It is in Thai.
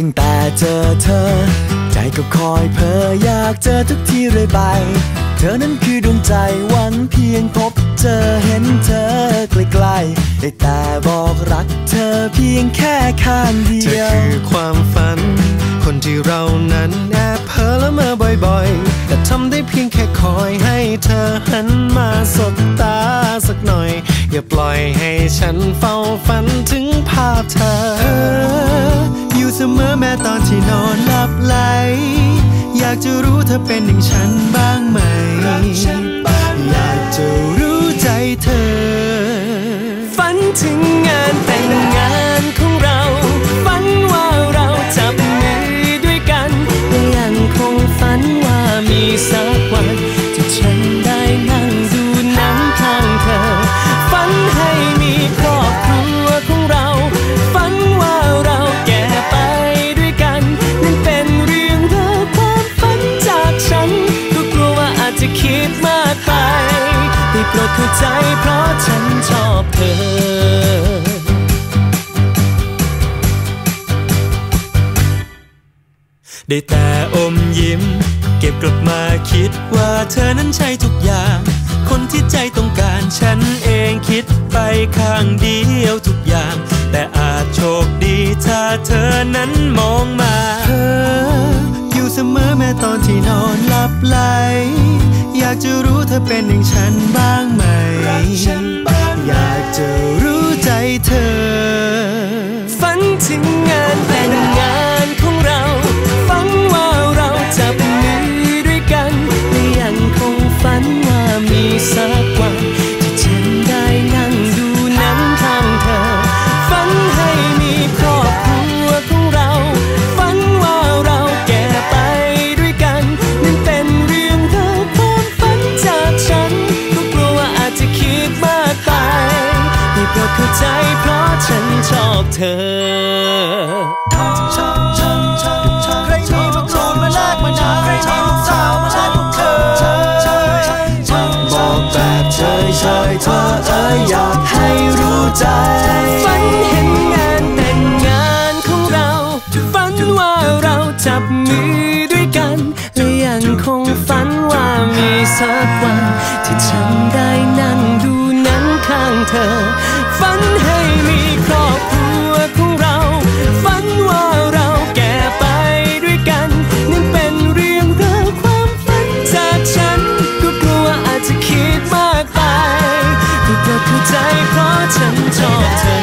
ตั้งแต่เจอเธอ ใจก็คอยเพ้ออยากเจอทุกทีเลยไป เธอนั้นคือดวงใจหวังเพียงพบเจอเห็นเธอใกล้ๆได้แต่บอกรักเธอเพียงแค่ข้างเดียว เธอคือความฝัน คนที่เรานั้นแอบเพ้อละเมอบ่อยๆ แต่ทำได้เพียงแค่คอยให้เธอหันมาสบตาสักหน่อย อย่าปล่อยให้ฉันเฝ้าฝันถึงภาพเธอ อยู่เสมอแม้ตอนที่นอนหลับไหล อยากจะรู้เธอเป็นอย่างฉันบ้างไหม อยากจะรู้ใจเธอ ฝันถึงงานแต่งงาน โปรดเข้าใจเพราะฉันชอบเธอได้แต่อมยิ้ม เก็บกลับมาคิดว่าเธอนั้นใช่ทุกอย่าง คนที่ใจต้องการฉันเองคิดไปข้างเดียวทุกอย่าง แต่อาจโชคดีถ้าเธอนั้นมองมา เธอ อยู่เสมอแม้ตอนที่นอนหลับไหลากจะรู้เธอเป็นอย่างฉันบ้างไหม อยากจะรู้ใจเธอ กเขยบอกแบบเฉยๆเธอเอ้ยอยากให้รู้ใจ ฝันเห็นงานแต่งงานของเรา ฝันว่าเราจับมือด้วยกัน และยังคงฝันว่ามีสักวัน ที่ฉันได้นั่งดูหนังข้างเธอ จจ